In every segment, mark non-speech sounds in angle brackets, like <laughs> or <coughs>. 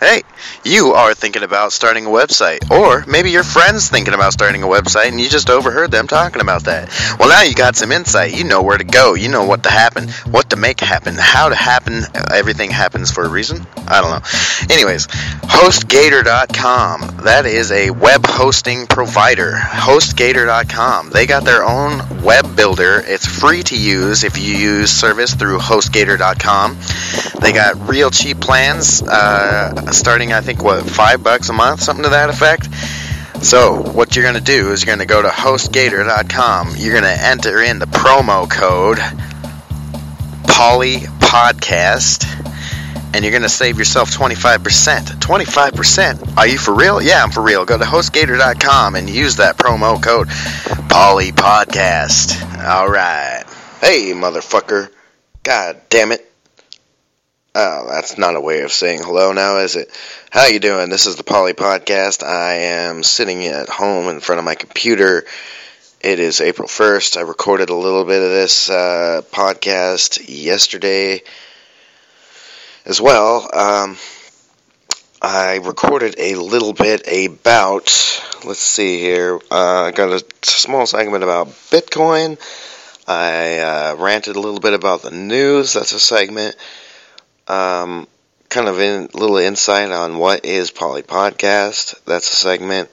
Hey, you are thinking about starting a website, or maybe your friend's thinking about starting a website and you just overheard them talking about that. Well, now you got some insight. You know where to go. You know what to happen, what to make happen, how to happen. Everything happens for a reason. I don't know. Anyways, HostGator.com. That is a web hosting provider. HostGator.com. They got their own web builder. It's free to use if you use service through HostGator.com. They got real cheap plans. Uh, starting, I think, what, five bucks a month, something to that effect. So, what you're going to do is you're going to go to hostgator.com. You're going to enter in the promo code PolleyPodcast, and you're going to save yourself 25%. 25%? Are you for real? Yeah, I'm for real. Go to hostgator.com and use that promo code PolleyPodcast. All right. Hey, motherfucker. God damn it. Oh, that's not a way of saying hello now, is it? How you doing? This is the Polley Podcast. I am sitting at home in front of my computer. It is April 1st. I recorded a little bit of this uh, podcast yesterday as well. Um, I recorded a little bit about, let's see here, uh, I got a small segment about Bitcoin. I uh, ranted a little bit about the news. That's a segment um, kind of in little insight on what is Polley Podcast. That's a segment.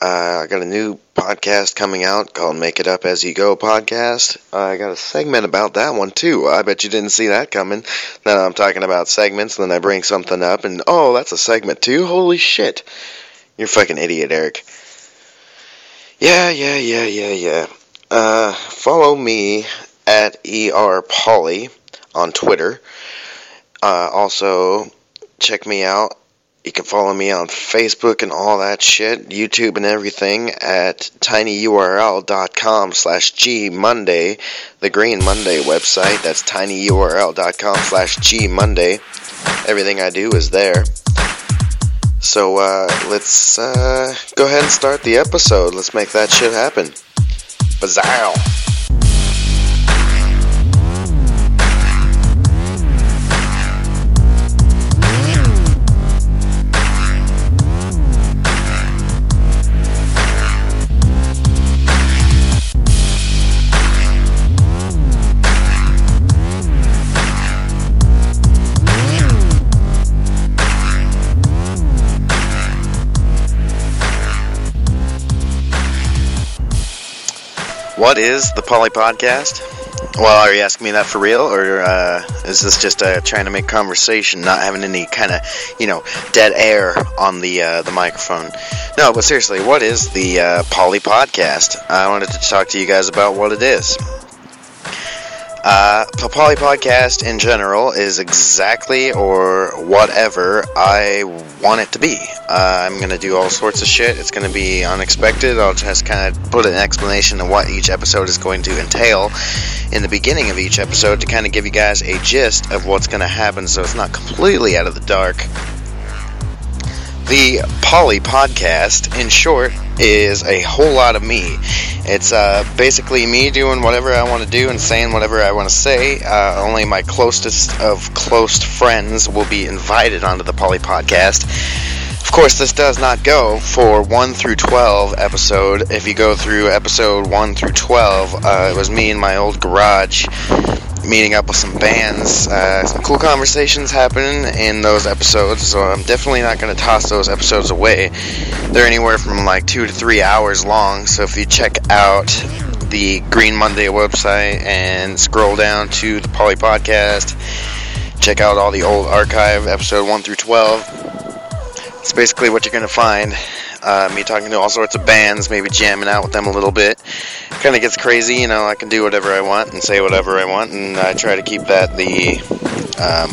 Uh, I got a new podcast coming out called Make It Up As You Go podcast. Uh, I got a segment about that one too. I bet you didn't see that coming. Then I'm talking about segments, and then I bring something up, and oh, that's a segment too. Holy shit! You're fucking idiot, Eric. Yeah, yeah, yeah, yeah, yeah. Uh, follow me at er Polley on Twitter. Uh, also, check me out. You can follow me on Facebook and all that shit, YouTube and everything at tinyurl.com slash gmonday, the Green Monday website. That's tinyurl.com slash gmonday. Everything I do is there. So uh, let's uh, go ahead and start the episode. Let's make that shit happen. Bazow. What is the Polley Podcast? Well, are you asking me that for real, or uh, is this just uh, trying to make conversation, not having any kind of, you know, dead air on the uh, the microphone? No, but seriously, what is the uh, Polley Podcast? I wanted to talk to you guys about what it is. Uh, the Polley Podcast in general is exactly or whatever I want it to be. Uh, I'm going to do all sorts of shit. It's going to be unexpected. I'll just kind of put an explanation of what each episode is going to entail in the beginning of each episode to kind of give you guys a gist of what's going to happen so it's not completely out of the dark. The Polley Podcast, in short, is a whole lot of me. It's uh, basically me doing whatever I want to do and saying whatever I want to say. Uh, only my closest of close friends will be invited onto the Polley Podcast. Of course, this does not go for 1 through 12 episode. If you go through episode 1 through 12, uh, it was me in my old garage meeting up with some bands. Uh, some cool conversations happening in those episodes, so I'm definitely not going to toss those episodes away. They're anywhere from like two to three hours long, so if you check out the Green Monday website and scroll down to the Polley Podcast, check out all the old archive, episode 1 through 12. It's basically what you're going to find. Uh, me talking to all sorts of bands, maybe jamming out with them a little bit. Kind of gets crazy, you know. I can do whatever I want and say whatever I want, and I try to keep that the um,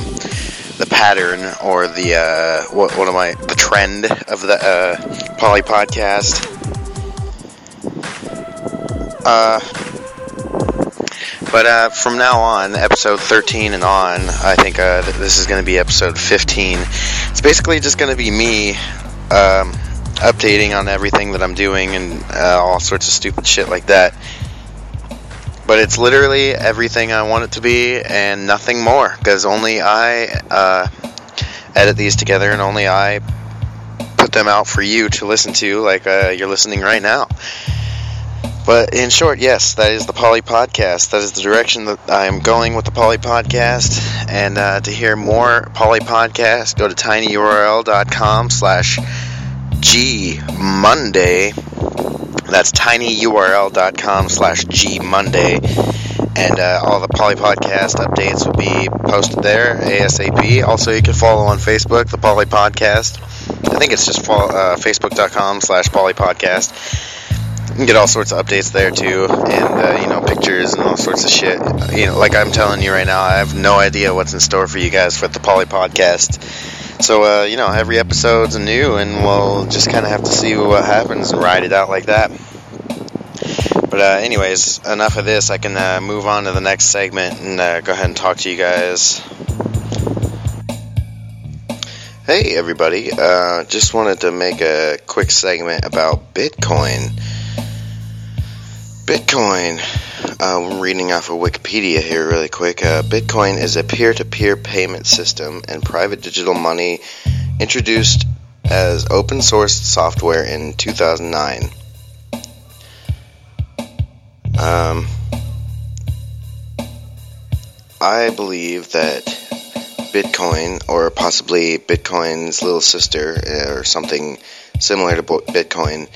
the pattern or the uh, what what am I the trend of the uh, Polley podcast. Uh, but uh, from now on, episode 13 and on, I think uh, th- this is going to be episode 15. It's basically just going to be me um, updating on everything that I'm doing and uh, all sorts of stupid shit like that. But it's literally everything I want it to be and nothing more, because only I uh, edit these together, and only I put them out for you to listen to, like uh, you're listening right now. But in short, yes, that is the Polley Podcast. That is the direction that I'm going with the Polley Podcast. And uh, to hear more Polley Podcast, go to tinyurl.com slash gmonday. That's tinyurl.com slash G Monday. And uh, all the Polley Podcast updates will be posted there ASAP. Also, you can follow on Facebook, the Polley Podcast. I think it's just follow, uh, facebook.com slash Polley Podcast you can get all sorts of updates there too, and uh, you know pictures and all sorts of shit. You know, like I'm telling you right now, I have no idea what's in store for you guys for the Polley Podcast. So uh, you know, every episode's a new, and we'll just kind of have to see what happens and ride it out like that. But uh, anyways, enough of this. I can uh, move on to the next segment and uh, go ahead and talk to you guys. Hey everybody, uh, just wanted to make a quick segment about Bitcoin. Bitcoin. Uh, I'm reading off of Wikipedia here really quick. Uh, Bitcoin is a peer to peer payment system and private digital money introduced as open source software in 2009. Um, I believe that Bitcoin, or possibly Bitcoin's little sister, or something similar to Bitcoin,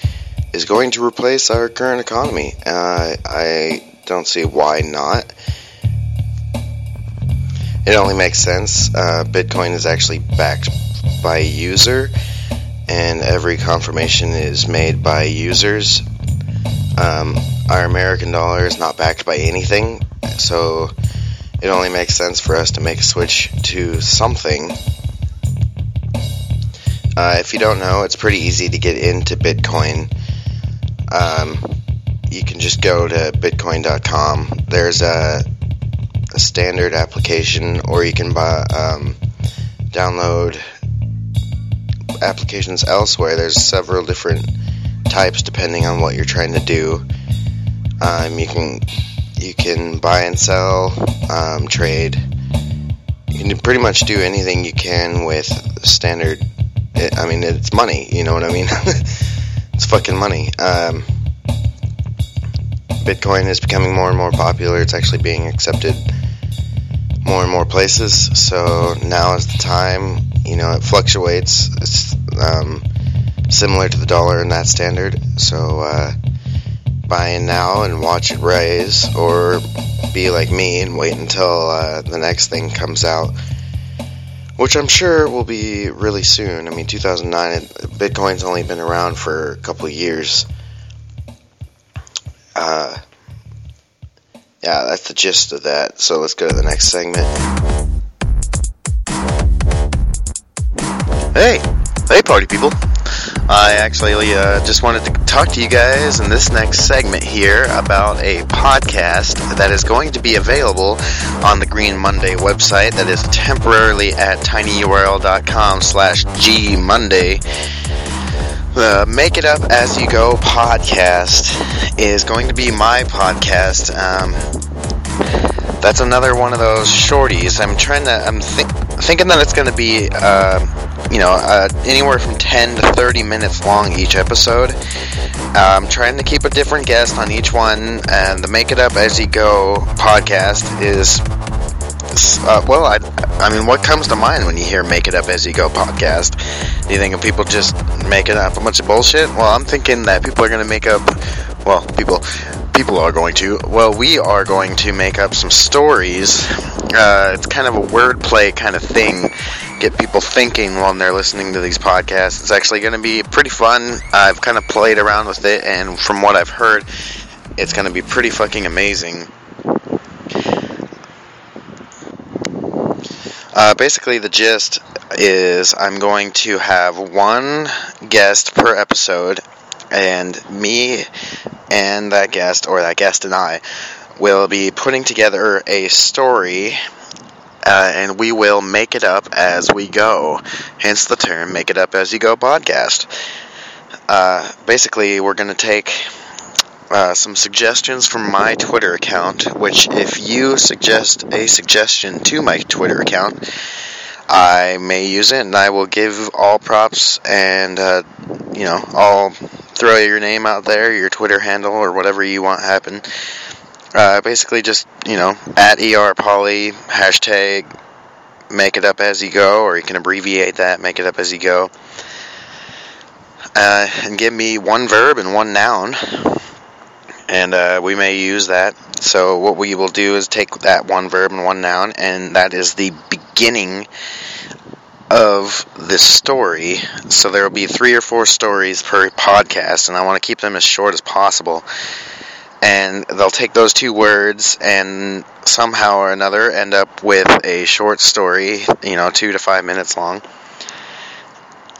is going to replace our current economy. Uh, I don't see why not. It only makes sense. Uh, Bitcoin is actually backed by a user, and every confirmation is made by users. Um, our American dollar is not backed by anything, so it only makes sense for us to make a switch to something. Uh, if you don't know, it's pretty easy to get into Bitcoin um, you can just go to bitcoin.com. There's a, a standard application, or you can buy, um, download applications elsewhere. There's several different types depending on what you're trying to do. Um, you can you can buy and sell, um, trade. You can pretty much do anything you can with standard. I mean, it's money. You know what I mean? <laughs> It's fucking money. Um, Bitcoin is becoming more and more popular. It's actually being accepted more and more places. So now is the time. You know, it fluctuates. It's um, similar to the dollar in that standard. So uh, buy in now and watch it rise, or be like me and wait until uh, the next thing comes out which I'm sure will be really soon. I mean, 2009, Bitcoin's only been around for a couple years. Uh, yeah, that's the gist of that. So let's go to the next segment. Hey, hey, party people. I actually uh, just wanted to talk to you guys in this next segment here about a podcast that is going to be available on the Green Monday website that is temporarily at tinyurl.com slash gmonday. The Make It Up As You Go podcast is going to be my podcast. Um, that's another one of those shorties. I'm trying to. I'm think, thinking that it's going to be. Uh, you know, uh, anywhere from 10 to 30 minutes long each episode. I'm trying to keep a different guest on each one, and the Make It Up As You Go podcast is, uh, well, I, I mean, what comes to mind when you hear Make It Up As You Go podcast? Do you think of people just making up a bunch of bullshit? Well, I'm thinking that people are going to make up, well, people, people are going to, well, we are going to make up some stories. Uh, it's kind of a wordplay kind of thing get people thinking while they're listening to these podcasts. It's actually going to be pretty fun. I've kind of played around with it, and from what I've heard, it's going to be pretty fucking amazing. Uh, basically, the gist is I'm going to have one guest per episode, and me and that guest, or that guest and I, will be putting together a story uh, and we will make it up as we go. Hence the term "Make It Up As You Go" podcast. Uh, basically, we're going to take uh, some suggestions from my Twitter account, which, if you suggest a suggestion to my Twitter account, I may use it, and I will give all props and uh, you know I'll throw your name out there, your Twitter handle, or whatever you want happen. Uh, basically, just you know at er polley hashtag make it up as you go, or you can abbreviate that, make it up as you go. Uh, and give me one verb and one noun, and uh, we may use that. So what we will do is take that one verb and one noun, and that is the beginning of this story. So there will be three or four stories per podcast, and I want to keep them as short as possible. And they'll take those two words and somehow or another end up with a short story, you know, two to five minutes long,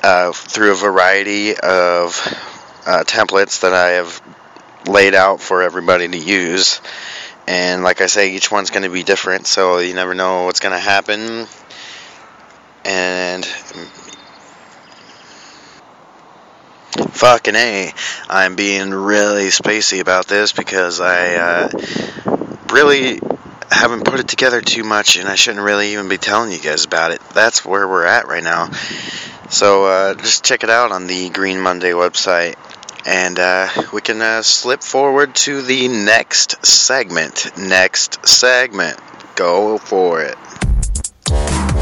uh, through a variety of uh, templates that I have laid out for everybody to use. And like I say, each one's going to be different, so you never know what's going to happen. And fucking A, I'm being really spacey about this because I uh, really haven't put it together too much, and I shouldn't really even be telling you guys about it. That's where we're at right now. So uh, just check it out on the Green Monday website, and uh, we can uh, slip forward to the next segment. Next segment. Go for it.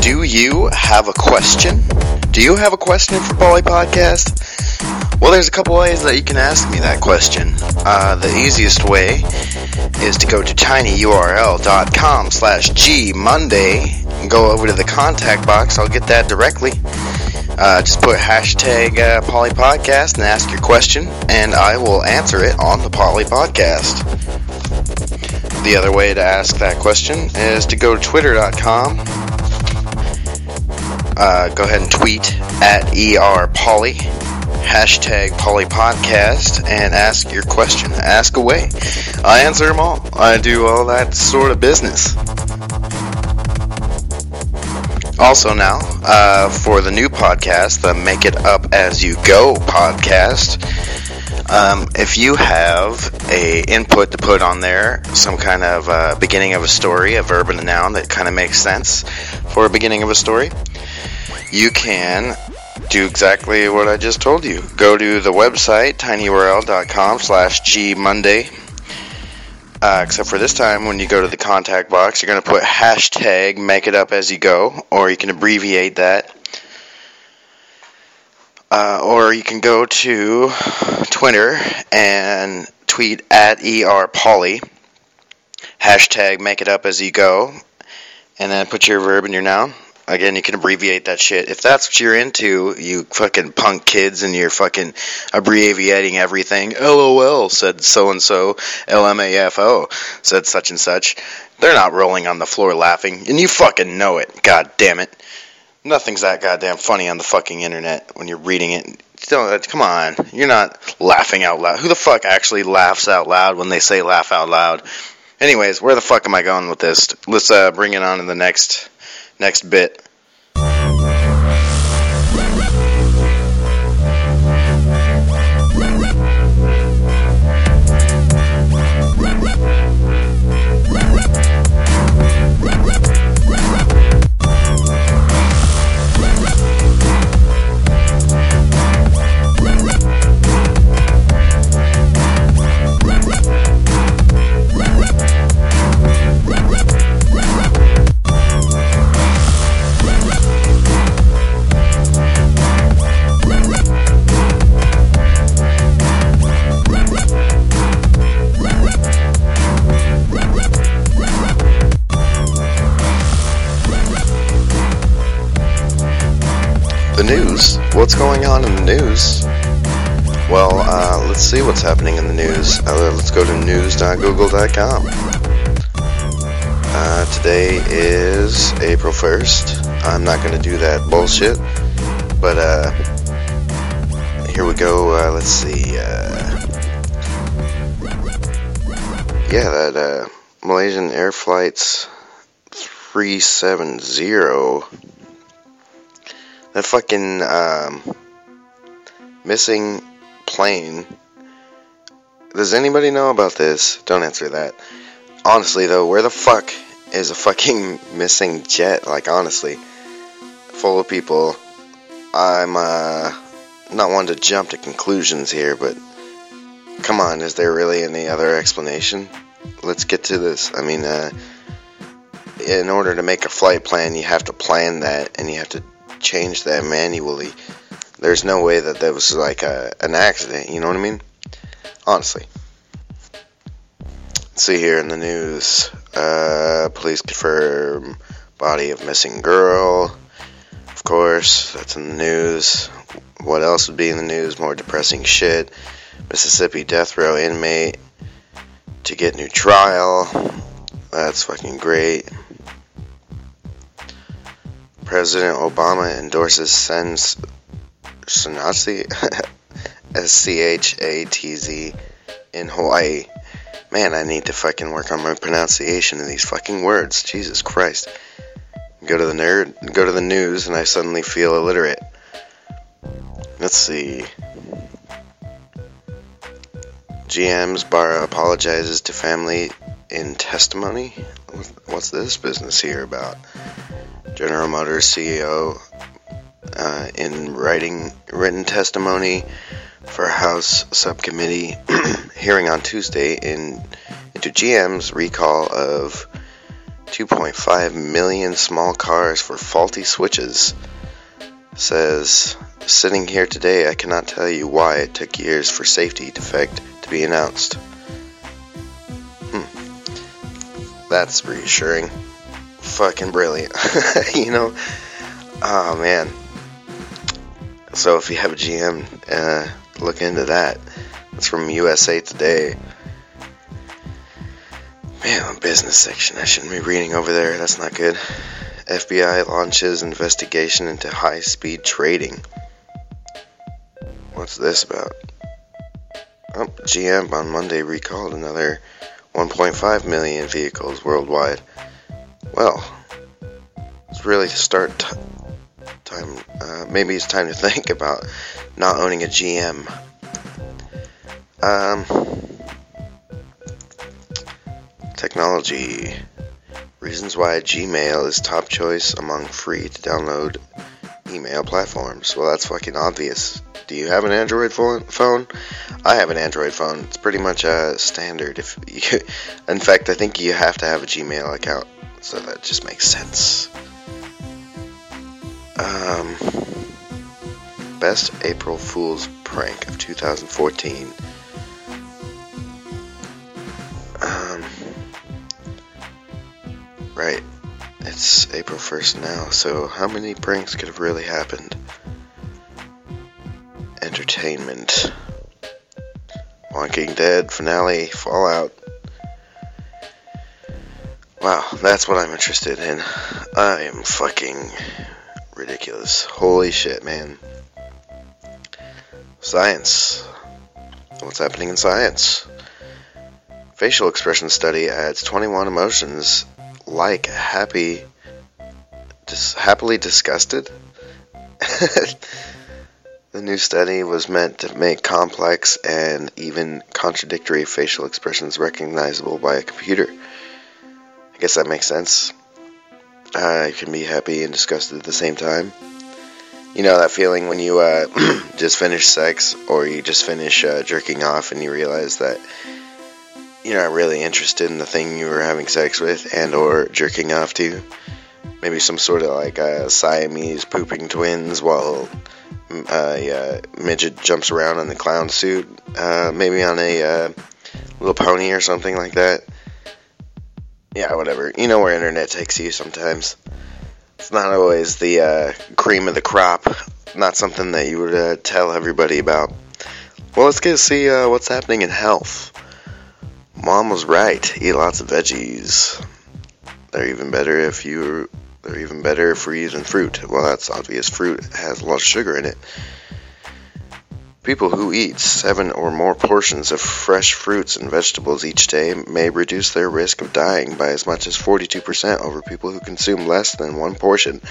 Do you have a question? Do you have a question for Polley Podcast? Well, there's a couple ways that you can ask me that question. Uh, the easiest way is to go to tinyurl.com slash gmonday and go over to the contact box. I'll get that directly. Uh, just put hashtag uh, Polley Podcast and ask your question, and I will answer it on the Polley Podcast. The other way to ask that question is to go to twitter.com. Uh, go ahead and tweet at erpolley hashtag polleypodcast and ask your question. Ask away. I answer them all. I do all that sort of business. Also now, uh, for the new podcast, the Make It Up As You Go podcast, um, if you have a input to put on there, some kind of uh, beginning of a story, a verb and a noun that kind of makes sense for a beginning of a story, you can do exactly what I just told you. Go to the website, tinyurl.com slash gmonday. Uh, except for this time, when you go to the contact box, you're going to put hashtag make it up as you go, or you can abbreviate that. Uh, or you can go to Twitter and tweet at erpolley, hashtag make it up as you go, and then put your verb and your noun. Again, you can abbreviate that shit. If that's what you're into, you fucking punk kids and you're fucking abbreviating everything. LOL said so and so. LMAFO said such and such. They're not rolling on the floor laughing, and you fucking know it. God damn it. Nothing's that goddamn funny on the fucking internet when you're reading it. Don't, come on, you're not laughing out loud. Who the fuck actually laughs out loud when they say laugh out loud? Anyways, where the fuck am I going with this? Let's uh, bring it on to the next next bit. Going on in the news? Well, uh, let's see what's happening in the news. Uh, let's go to news.google.com. Uh, today is April 1st. I'm not going to do that bullshit, but uh, here we go. Uh, let's see. Uh, yeah, that Malaysian Air Flights 370 that fucking um, missing plane. Does anybody know about this? Don't answer that. Honestly, though, where the fuck is a fucking <laughs> missing jet? Like, honestly. full of people. I'm uh, not one to jump to conclusions here, but come on, is there really any other explanation? Let's get to this. I mean, uh, in order to make a flight plan, you have to plan that and you have to change that manually. There's no way that that was like a, an accident, you know what I mean? Honestly. Let's see here in the news. Uh, police confirm body of missing girl. Of course, that's in the news. What else would be in the news? More depressing shit. Mississippi death row inmate to get new trial. That's fucking great. President Obama endorses Sens Sanatzi <laughs> S C H A T Z in Hawaii. Man, I need to fucking work on my pronunciation of these fucking words. Jesus Christ. Go to the nerd, go to the news, and I suddenly feel illiterate. Let's see. GM's Barra apologizes to family in testimony. What's this business here about? General Motors CEO uh, in writing written testimony for House subcommittee <clears throat> hearing on Tuesday in into GM's recall of 2.5 million small cars for faulty switches. Says sitting here today, I cannot tell you why it took years for safety defect to be announced. Hmm. That's reassuring fucking brilliant. <laughs> you know? Oh, man. So if you have a GM, uh, look into that. It's from USA Today. Man, business section. I shouldn't be reading over there. That's not good. FBI launches investigation into high speed trading. What's this about? Oh, GM on Monday recalled another 1.5 million vehicles worldwide. Well, it's really start t- time. Uh, maybe it's time to think about not owning a GM. Um, technology reasons why Gmail is top choice among free to download email platforms. Well, that's fucking obvious. Do you have an Android phone? I have an Android phone. It's pretty much a standard. If <laughs> you, in fact, I think you have to have a Gmail account so that just makes sense. Um, best April Fool's prank of 2014. Um, right, it's April 1st now, so how many pranks could have really happened? Entertainment. Walking Dead finale, Fallout. Wow, that's what I'm interested in. I am fucking ridiculous. Holy shit, man. Science. What's happening in science? Facial expression study adds 21 emotions like happy, dis- happily disgusted. <laughs> the new study was meant to make complex and even contradictory facial expressions recognizable by a computer. I guess that makes sense. Uh, you can be happy and disgusted at the same time. You know that feeling when you uh, <clears throat> just finish sex or you just finish uh, jerking off and you realize that you're not really interested in the thing you were having sex with and or jerking off to. Maybe some sort of like uh, Siamese pooping twins while mm, a uh, midget jumps around in the clown suit. Uh, maybe on a uh, little pony or something like that yeah, whatever. You know where internet takes you sometimes. It's not always the uh, cream of the crop. Not something that you would uh, tell everybody about. Well, let's get to see uh, what's happening in health. Mom was right. Eat lots of veggies. They're even better if you. They're even better for than fruit. Well, that's obvious. Fruit has a lot of sugar in it. People who eat seven or more portions of fresh fruits and vegetables each day may reduce their risk of dying by as much as 42% over people who consume less than one portion,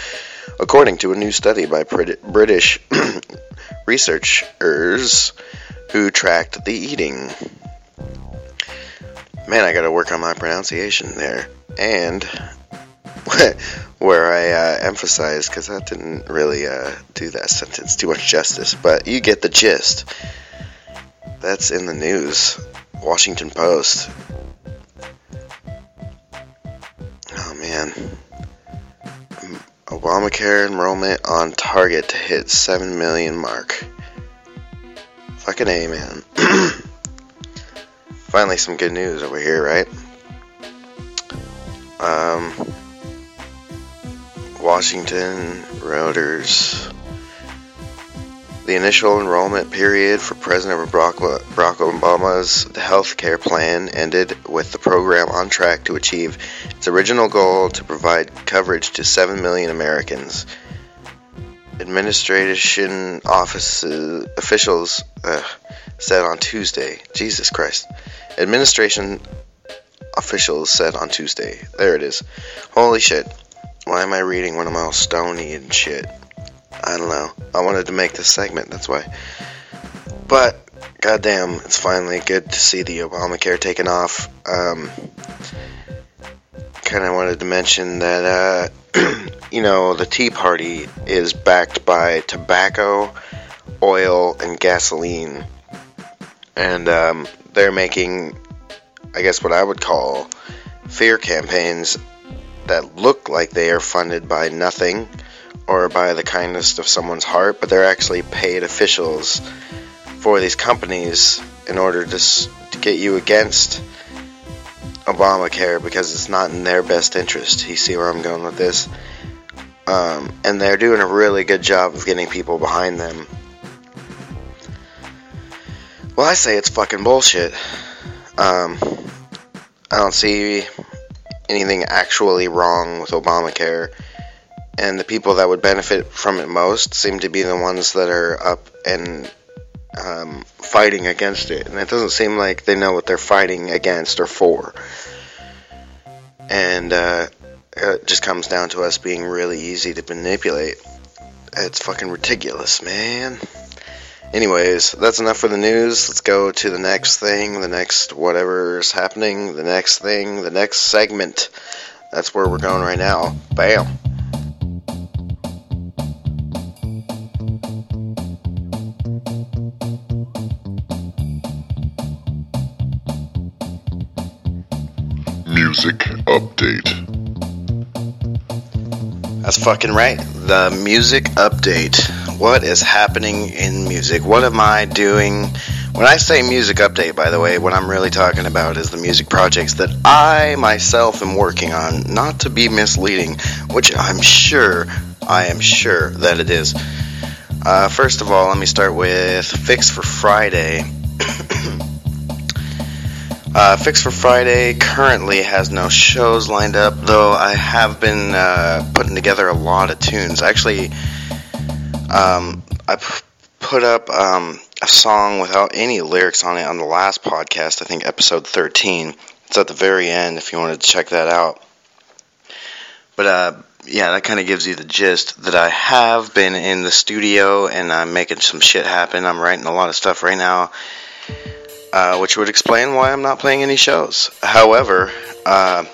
according to a new study by British <clears throat> researchers who tracked the eating. Man, I gotta work on my pronunciation there. And <laughs> where I uh, emphasized, because that didn't really uh, do that sentence too much justice, but you get the gist. That's in the news. Washington Post. Oh man. Obamacare enrollment on target to hit 7 million mark. Fucking A, man. <clears throat> Finally, some good news over here, right? Washington, Reuters. The initial enrollment period for President Barack Obama's health care plan ended with the program on track to achieve its original goal to provide coverage to 7 million Americans. Administration offices officials uh, said on Tuesday, Jesus Christ. Administration officials said on Tuesday. There it is. Holy shit. Why am I reading when I'm all stony and shit? I don't know. I wanted to make this segment, that's why. But, goddamn, it's finally good to see the Obamacare taken off. Um, kind of wanted to mention that, uh, <clears throat> you know, the Tea Party is backed by tobacco, oil, and gasoline. And um, they're making, I guess, what I would call fear campaigns that look like they are funded by nothing or by the kindness of someone's heart, but they're actually paid officials for these companies in order to, to get you against Obamacare because it's not in their best interest. You see where I'm going with this? Um, and they're doing a really good job of getting people behind them. Well, I say it's fucking bullshit. Um, I don't see anything actually wrong with Obamacare and the people that would benefit from it most seem to be the ones that are up and um, fighting against it. And it doesn't seem like they know what they're fighting against or for. And uh, it just comes down to us being really easy to manipulate. It's fucking ridiculous, man. Anyways, that's enough for the news. Let's go to the next thing, the next whatever's happening, the next thing, the next segment. That's where we're going right now. Bam. Music Update. That's fucking right. The music update. What is happening in music? What am I doing? When I say music update, by the way, what I'm really talking about is the music projects that I myself am working on, not to be misleading, which I'm sure, I am sure that it is. Uh, first of all, let me start with Fix for Friday. <coughs> Uh, Fix for Friday currently has no shows lined up, though I have been uh, putting together a lot of tunes. Actually, um, I p- put up um, a song without any lyrics on it on the last podcast, I think episode 13. It's at the very end if you wanted to check that out. But uh, yeah, that kind of gives you the gist that I have been in the studio and I'm making some shit happen. I'm writing a lot of stuff right now uh, which would explain why I'm not playing any shows. However, uh,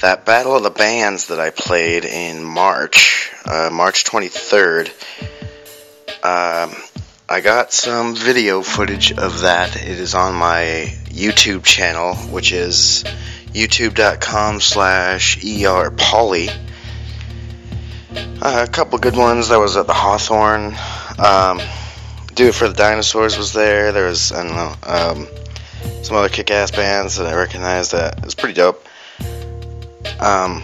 that Battle of the Bands that I played in March, uh, March 23rd, um, I got some video footage of that. It is on my YouTube channel, which is youtube.com slash erpolley. Uh, a couple good ones. That was at the Hawthorne. Um, do It for the Dinosaurs was there. There was, I don't know, um, some other kick ass bands that I recognized that. It was pretty dope. Um,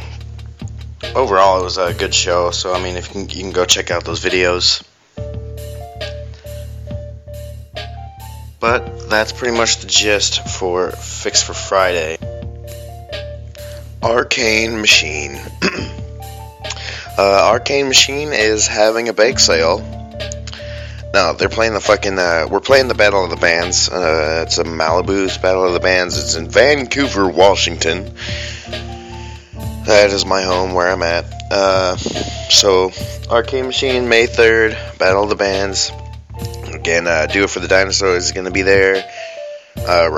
overall, it was a good show. So, I mean, if you can, you can go check out those videos. But that's pretty much the gist for Fix for Friday. Arcane Machine. <clears throat> uh, Arcane Machine is having a bake sale no, they're playing the fucking. Uh, we're playing the Battle of the Bands. Uh, it's a Malibu's Battle of the Bands. It's in Vancouver, Washington. That is my home where I'm at. Uh, so, Arcane Machine, May 3rd, Battle of the Bands. Again, uh, Do It for the Dinosaurs is going to be there. Uh,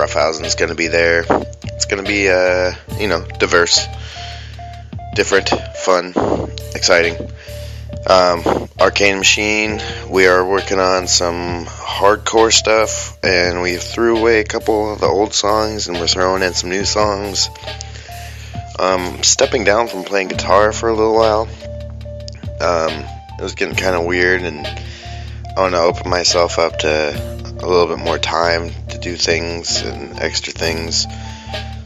is going to be there. It's going to be, uh, you know, diverse. different, fun, exciting. Um, Arcane Machine, we are working on some hardcore stuff, and we threw away a couple of the old songs, and we're throwing in some new songs. Um, stepping down from playing guitar for a little while. Um, it was getting kind of weird, and I want to open myself up to a little bit more time to do things and extra things.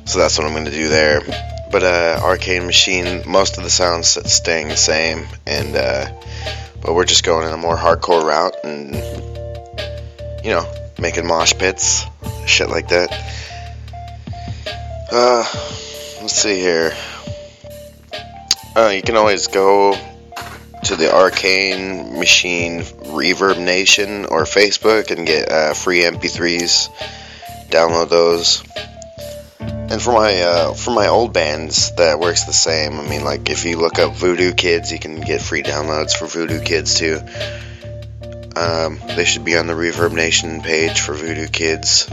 So that's what I'm going to do there. But uh, Arcane Machine, most of the sounds staying the same, and uh, but we're just going in a more hardcore route and you know making mosh pits, shit like that. Uh, let's see here. Uh, you can always go to the Arcane Machine Reverb Nation or Facebook and get uh, free MP3s. Download those. And for my uh, for my old bands, that works the same. I mean, like if you look up Voodoo Kids, you can get free downloads for Voodoo Kids too. Um, they should be on the Reverb Nation page for Voodoo Kids.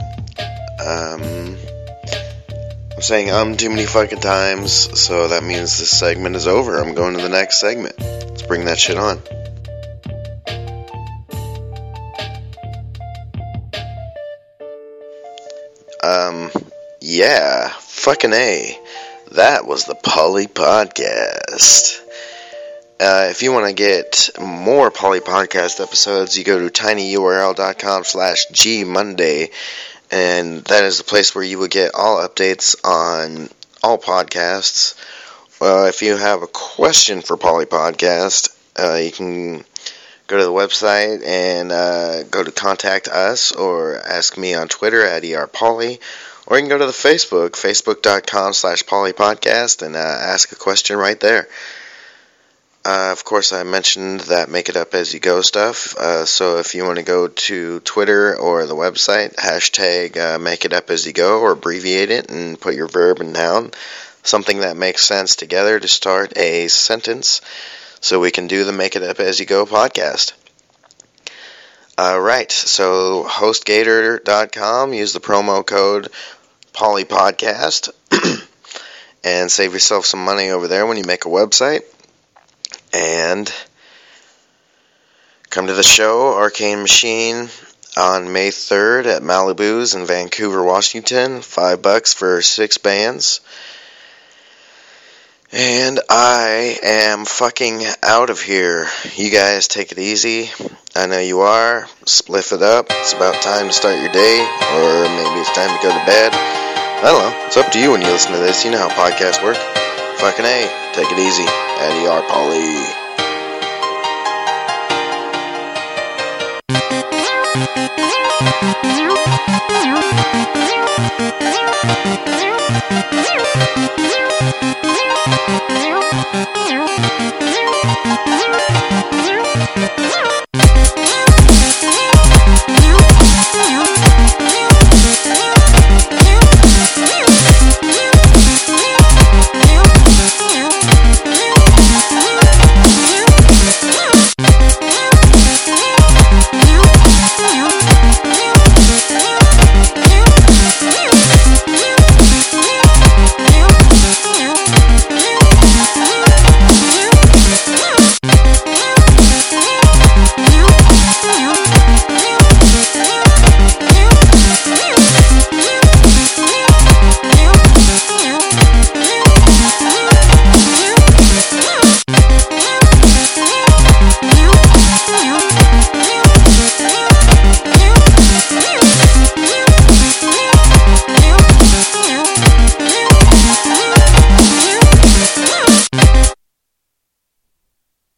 Um, I'm saying um too many fucking times, so that means this segment is over. I'm going to the next segment. Let's bring that shit on. Um, yeah, fucking A. That was the Polley Podcast. Uh, if you want to get more Polley Podcast episodes, you go to tinyurl.com slash gmonday, and that is the place where you will get all updates on all podcasts. Uh, if you have a question for Polley Podcast, uh, you can go to the website and uh, go to contact us or ask me on Twitter at erpolley, or you can go to the Facebook, facebook.com slash polleypodcast, and uh, ask a question right there. Uh, of course, I mentioned that make it up as you go stuff. Uh, so if you want to go to Twitter or the website, hashtag uh, make it up as you go, or abbreviate it and put your verb and noun, something that makes sense together to start a sentence, so we can do the make it up as you go podcast. All right, so hostgator.com, use the promo code Polley Podcast <clears throat> and save yourself some money over there when you make a website. And come to the show, Arcane Machine, on May 3rd at Malibu's in Vancouver, Washington. Five bucks for six bands. And I am fucking out of here. You guys take it easy. I know you are. Spliff it up. It's about time to start your day, or maybe it's time to go to bed. I don't know. It's up to you when you listen to this. You know how podcasts work. Fucking A. Take it easy. Eddie R. Polley.